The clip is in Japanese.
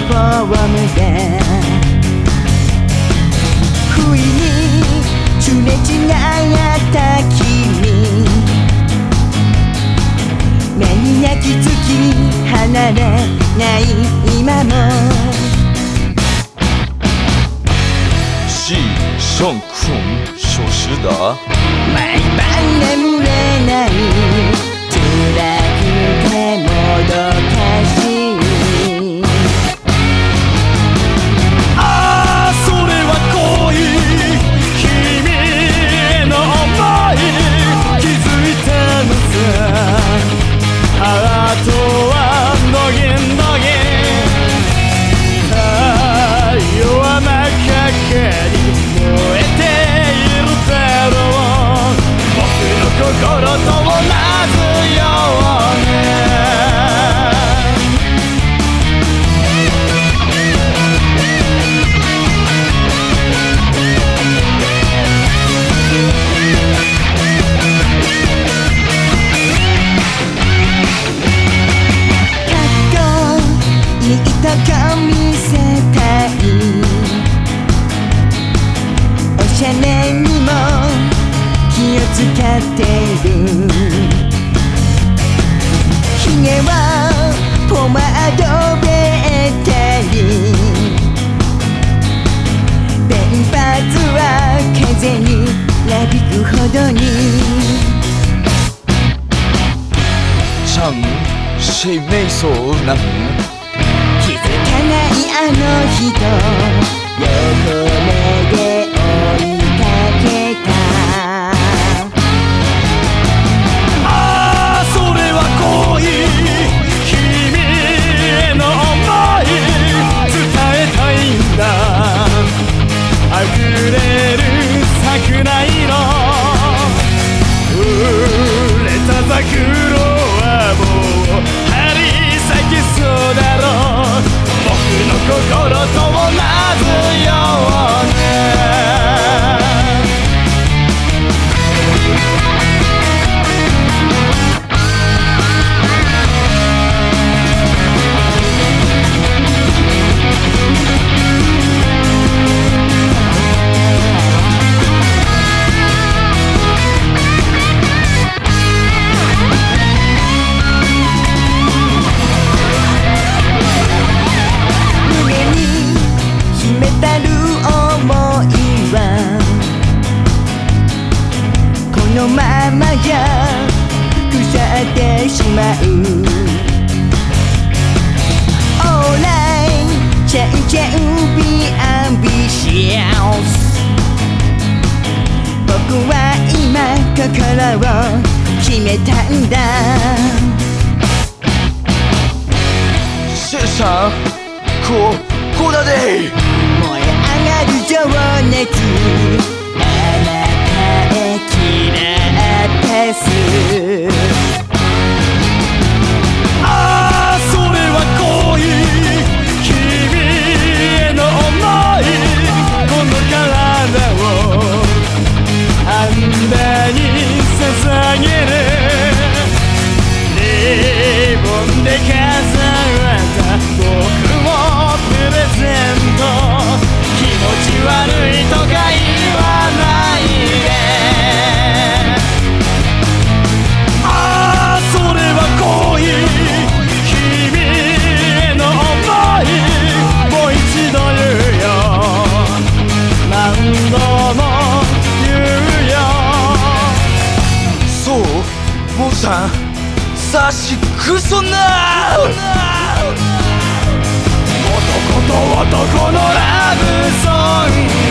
フォームで。不意にすれ違った君。目に焼き付き離れない今も。是上空消失的毎晩眠はポマードべったり弁髪は風になびくほどに。唱谁没手能？気づかないあの人れのままじゃ腐ってしまう。Alright change and be ambitious 僕は今心を決めたんだ。世上ここだで燃え上がる情熱ラーさんさしくそな。男と男のラブソング。